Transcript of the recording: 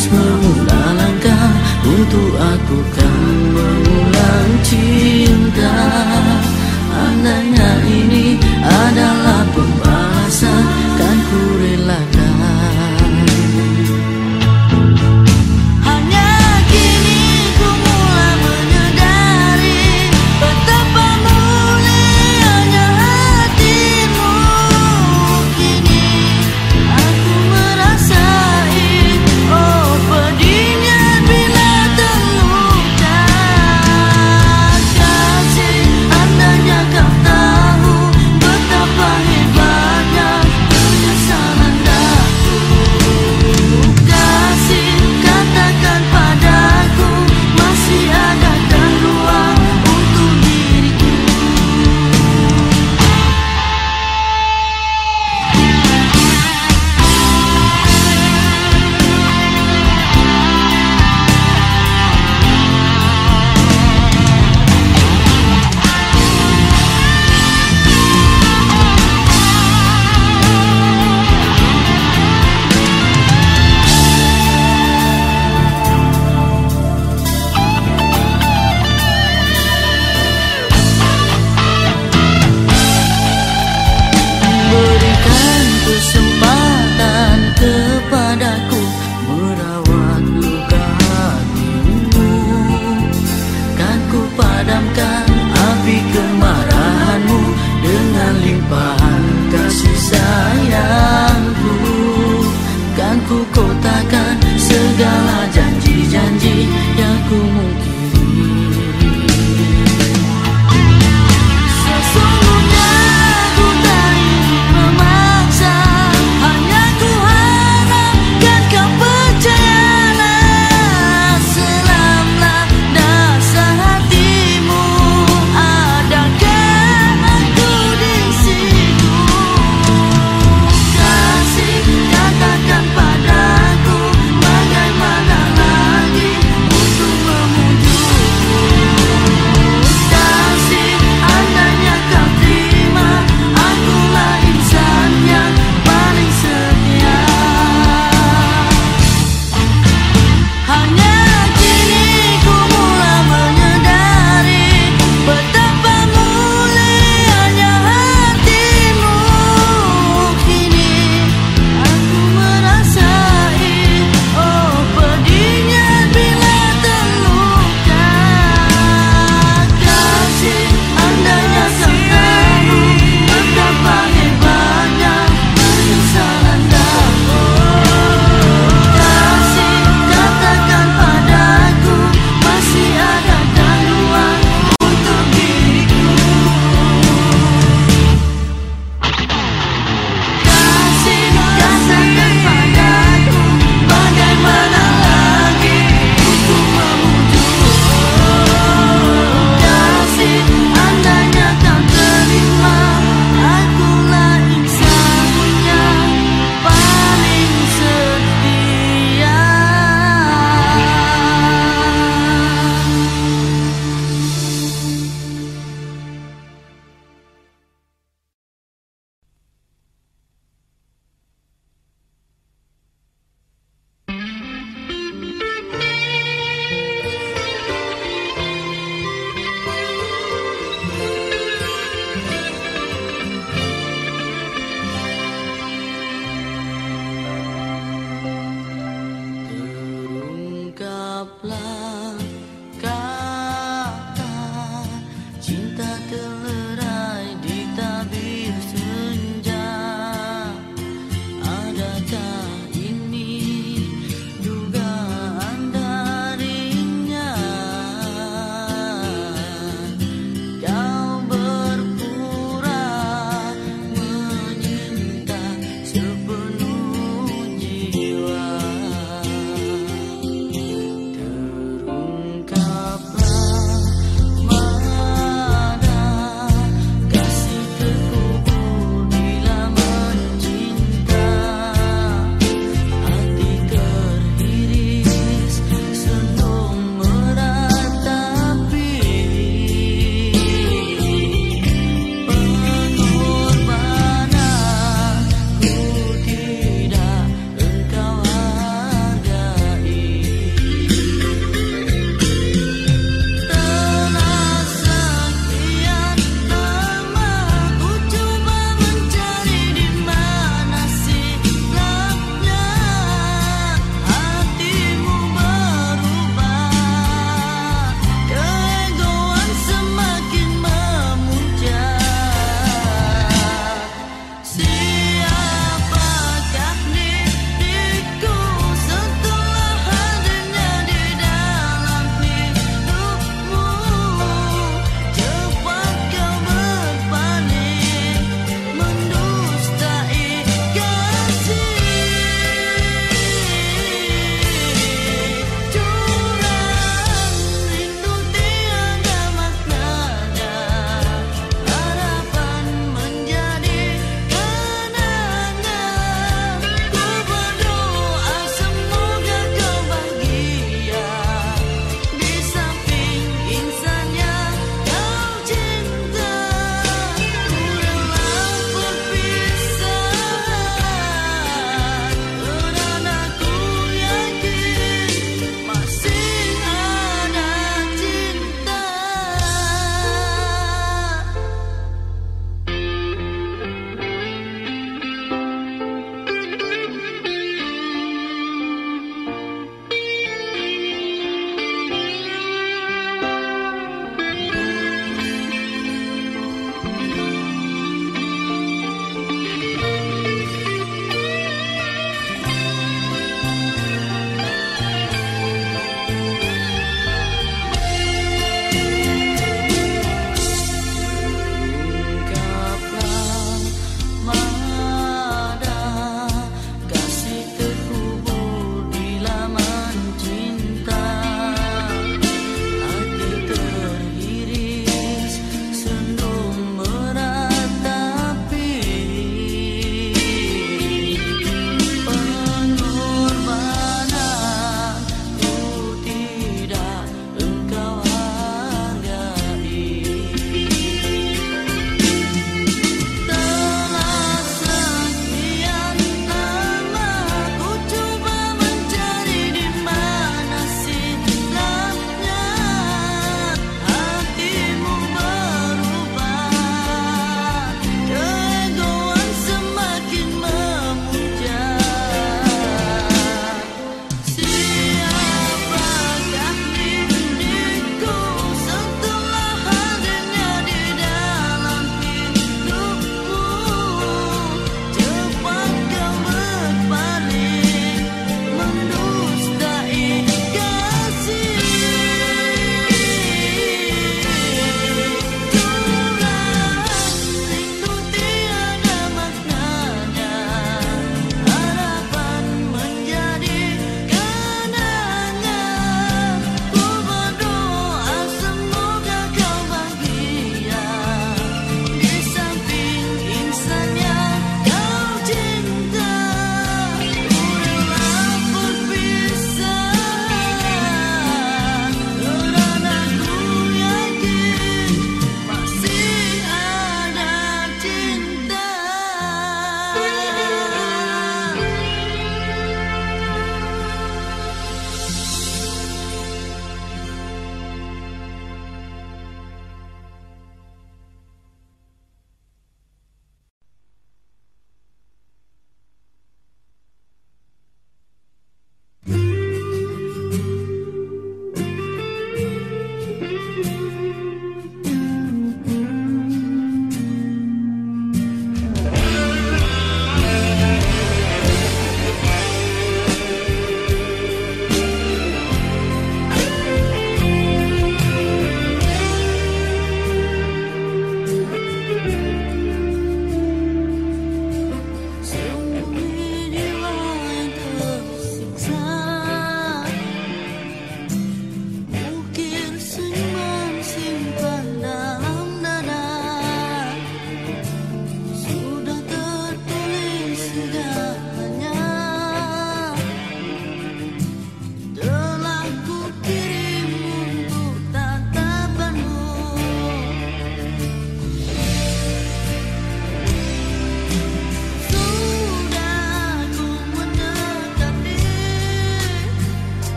Christmas.